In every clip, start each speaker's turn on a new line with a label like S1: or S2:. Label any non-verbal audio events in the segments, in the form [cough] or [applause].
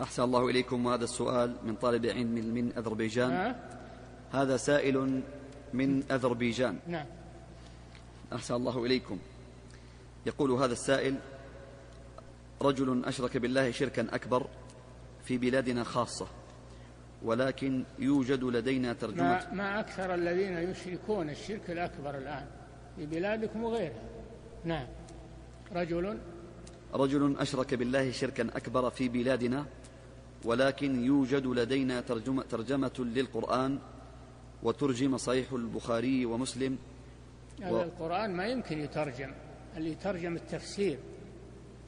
S1: أحسن الله إليكم وهذا السؤال من طالب علم من أذربيجان.
S2: ها؟
S1: هذا سائل من أذربيجان.
S2: نعم.
S1: أحسن الله إليكم. يقول هذا السائل رجل أشرك بالله شركا أكبر في بلادنا خاصة ولكن يوجد لدينا ترجمة.
S2: ما, ما أكثر الذين يشركون الشرك الأكبر الآن في بلادكم وغيرها. نعم. رجل؟
S1: رجل أشرك بالله شركا أكبر في بلادنا ولكن يوجد لدينا ترجمة, ترجمة للقرآن وترجم صحيح البخاري ومسلم.
S2: هذا
S1: و-
S2: القرآن ما يمكن يترجم اللي يترجم التفسير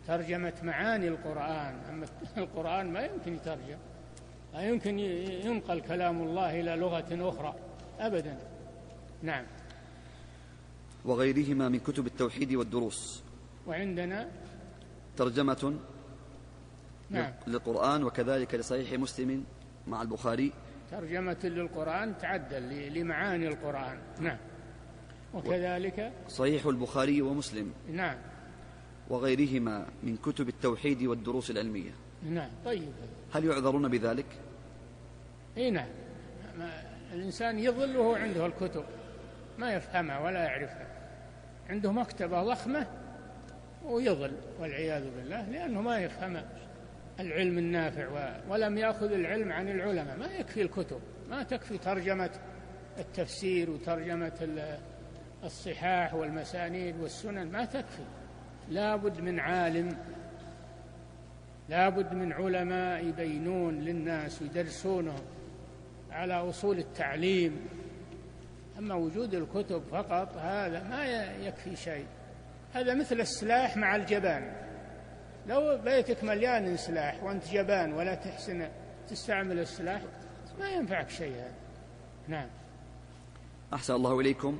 S2: ترجمة معاني القرآن. أما [laughs] القرآن ما يمكن يترجم لا يمكن ينقل كلام الله إلى لغة أخرى أبدا. نعم.
S1: وغيرهما من كتب التوحيد والدروس.
S2: وعندنا
S1: ترجمة
S2: نعم.
S1: للقرآن وكذلك لصحيح مسلم مع البخاري.
S2: ترجمة للقرآن تعدل لمعاني القرآن. نعم. وكذلك؟
S1: صحيح البخاري ومسلم.
S2: نعم.
S1: وغيرهما من كتب التوحيد والدروس العلمية.
S2: نعم. طيب.
S1: هل يعذرون بذلك؟
S2: إي نعم. الإنسان يظل وهو عنده الكتب. ما يفهمها ولا يعرفها. عنده مكتبة ضخمة ويظل والعياذ بالله لأنه ما يفهم العلم النافع ولم يأخذ العلم عن العلماء. ما يكفي الكتب ما تكفي ترجمة التفسير وترجمة ال- الصحاح والمسانيد والسنن ما تكفي. لابد من عالم لابد من علماء يبينون للناس ويدرسونهم على أصول التعليم. أما وجود الكتب فقط هذا ما يكفي شيء. هذا مثل السلاح مع الجبان. لو بيتك مليان سلاح وأنت جبان ولا تحسن تستعمل السلاح ما ينفعك شيء هذا. نعم.
S1: أحسن الله إليكم.